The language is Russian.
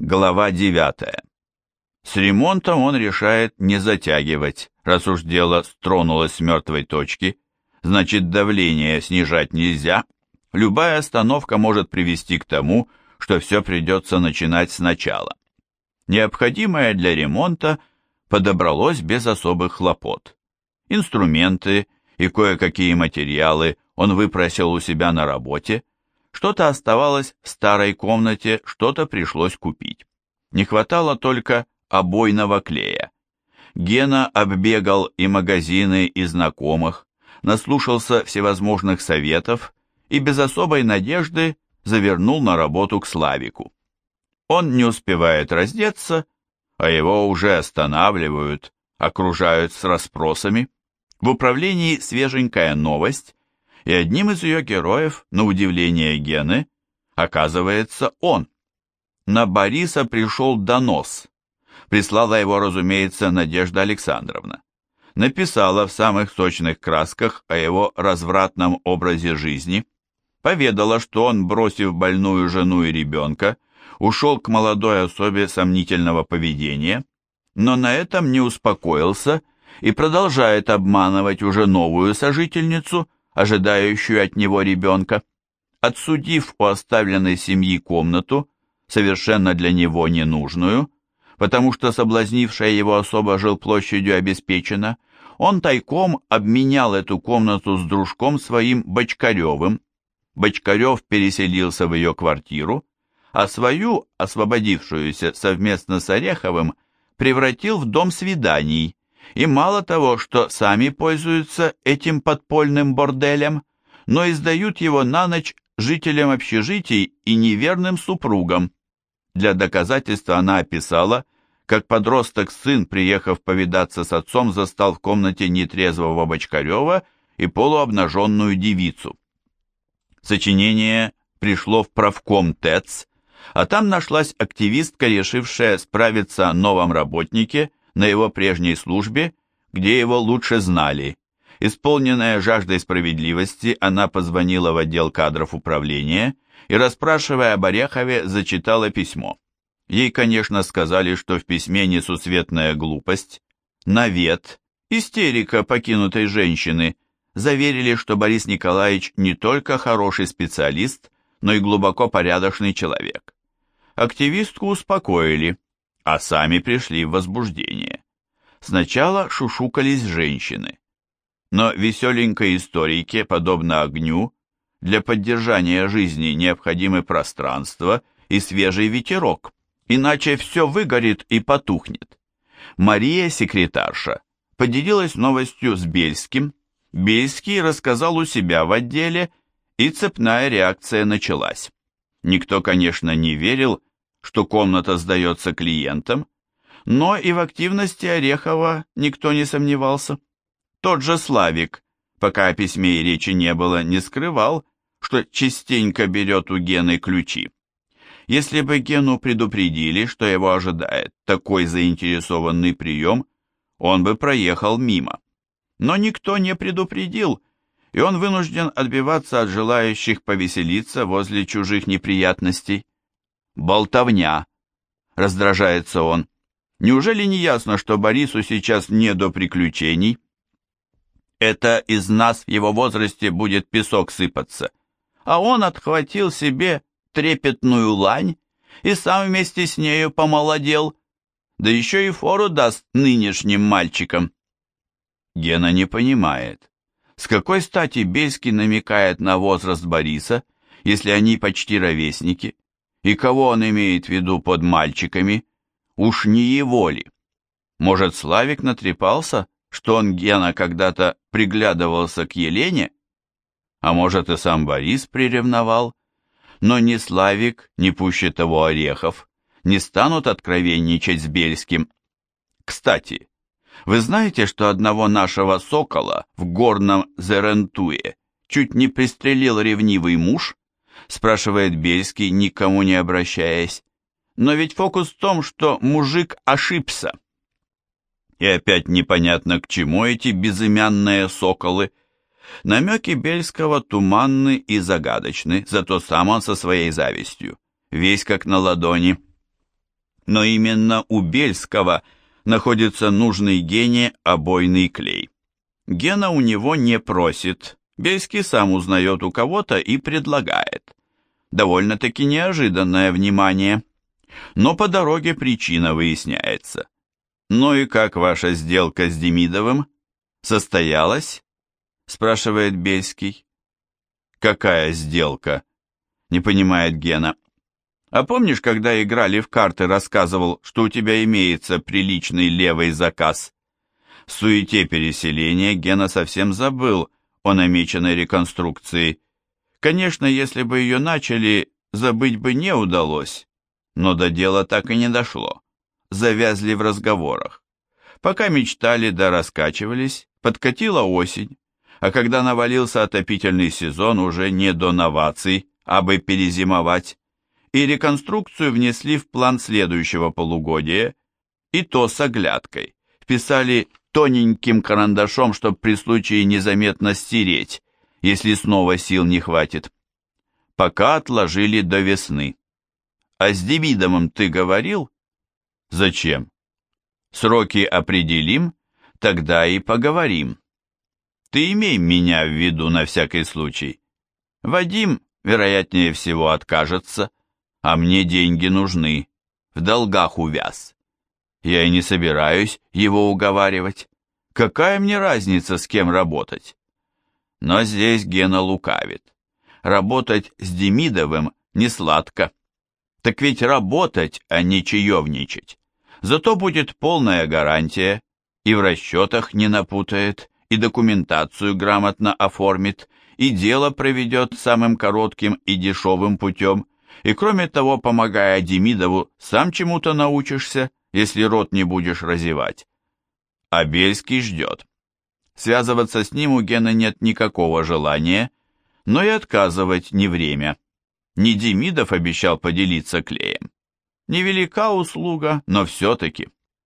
Глава 9. С ремонтом он решает не затягивать, раз уж дело стронулось с мертвой точки, значит давление снижать нельзя, любая остановка может привести к тому, что все придется начинать сначала. Необходимое для ремонта подобралось без особых хлопот. Инструменты и кое-какие материалы он выпросил у себя на работе, что-то оставалось в старой комнате, что-то пришлось купить. Не хватало только обойного клея. Гена оббегал и магазины, и знакомых, наслушался всевозможных советов и без особой надежды завернул на работу к Славику. Он не успевает раздеться, а его уже останавливают, окружают с расспросами. В управлении свеженькая новость, и одним из ее героев, на удивление Гены, оказывается он. На Бориса пришел донос. Прислала его, разумеется, Надежда Александровна. Написала в самых сочных красках о его развратном образе жизни, поведала, что он, бросив больную жену и ребенка, ушел к молодой особе сомнительного поведения, но на этом не успокоился и продолжает обманывать уже новую сожительницу, ожидающую от него ребенка. Отсудив у оставленной семьи комнату, совершенно для него ненужную, потому что соблазнившая его особа жилплощадью обеспечена, он тайком обменял эту комнату с дружком своим Бочкаревым. Бочкарев переселился в ее квартиру, а свою, освободившуюся совместно с Ореховым, превратил в дом свиданий, и мало того, что сами пользуются этим подпольным борделем, но издают его на ночь жителям общежитий и неверным супругам. Для доказательства она описала, как подросток-сын, приехав повидаться с отцом, застал в комнате нетрезвого Бочкарева и полуобнаженную девицу. Сочинение пришло в правком ТЭЦ, а там нашлась активистка, решившая справиться о новом работнике на его прежней службе, где его лучше знали. Исполненная жаждой справедливости, она позвонила в отдел кадров управления и, расспрашивая об Орехове, зачитала письмо. Ей, конечно, сказали, что в письме несусветная глупость, навет, истерика покинутой женщины, заверили, что Борис Николаевич не только хороший специалист, но и глубоко порядочный человек. Активистку успокоили, а сами пришли в возбуждение. Сначала шушукались женщины. Но веселенькой историке, подобно огню, для поддержания жизни необходимы пространство и свежий ветерок, иначе все выгорит и потухнет. Мария, секретарша, поделилась новостью с Бельским, Бельский рассказал у себя в отделе, и цепная реакция началась. Никто, конечно, не верил, что комната сдается клиентам, но и в активности Орехова никто не сомневался. Тот же Славик, пока о письме и речи не было, не скрывал, что частенько берет у Гены ключи. Если бы Гену предупредили, что его ожидает такой заинтересованный прием, он бы проехал мимо. Но никто не предупредил, и он вынужден отбиваться от желающих повеселиться возле чужих неприятностей. Болтовня. Раздражается он. Неужели не ясно, что Борису сейчас не до приключений? Это из нас в его возрасте будет песок сыпаться. А он отхватил себе трепетную лань и сам вместе с нею помолодел, да еще и фору даст нынешним мальчикам. Гена не понимает, с какой стати Бельский намекает на возраст Бориса, если они почти ровесники, и кого он имеет в виду под мальчиками, уж не его ли? Может, Славик натрепался, что он, Гена, когда-то приглядывался к Елене? А может, и сам Борис приревновал? Но ни Славик, ни пуще того Орехов не станут откровенничать с Бельским. Кстати, вы знаете, что одного нашего сокола в горном Зерентуе чуть не пристрелил ревнивый муж? Спрашивает Бельский, никому не обращаясь. Но ведь фокус в том, что мужик ошибся. И опять непонятно, к чему эти безымянные соколы. Намеки Бельского туманны и загадочны, зато сам он со своей завистью, весь как на ладони. но именно у Бельского находится нужный Гене обойный клей. Гена у него не просит, Бельский сам узнает у кого-то и предлагает. Довольно-таки неожиданное внимание. Но по дороге причина выясняется. «Ну и как ваша сделка с Демидовым? Состоялась?» спрашивает Бельский. «Какая сделка?» не понимает Гена. «А помнишь, когда играли в карты, рассказывал, что у тебя имеется приличный левый заказ?» В суете переселения Гена совсем забыл о намеченной реконструкции. Конечно, если бы ее начали, забыть бы не удалось, но до дела так и не дошло. Завязли в разговорах. Пока мечтали да раскачивались, подкатила осень, а когда навалился отопительный сезон, уже не до новаций, а бы перезимовать, и реконструкцию внесли в план следующего полугодия, и то с оглядкой. Вписали тоненьким карандашом, чтобы при случае незаметно стереть, если снова сил не хватит. Пока отложили до весны. А с Демидовым ты говорил? Зачем? Сроки определим, тогда и поговорим. Ты имей меня в виду на всякий случай. Вадим, вероятнее всего, откажется, а мне деньги нужны, в долгах увяз. Я и не собираюсь его уговаривать. Какая мне разница, с кем работать? Но здесь Гена лукавит. Работать с Демидовым не сладко. Так ведь работать, а не чаевничать. Зато будет полная гарантия, и в расчетах не напутает, и документацию грамотно оформит, и дело проведет самым коротким и дешевым путем, и кроме того, помогая Демидову, сам чему-то научишься, если рот не будешь разевать. А Бельский ждет. Связываться с ним у Гена нет никакого желания, но и отказывать не время. Не Демидов обещал поделиться клеем. Невелика услуга, но все-таки.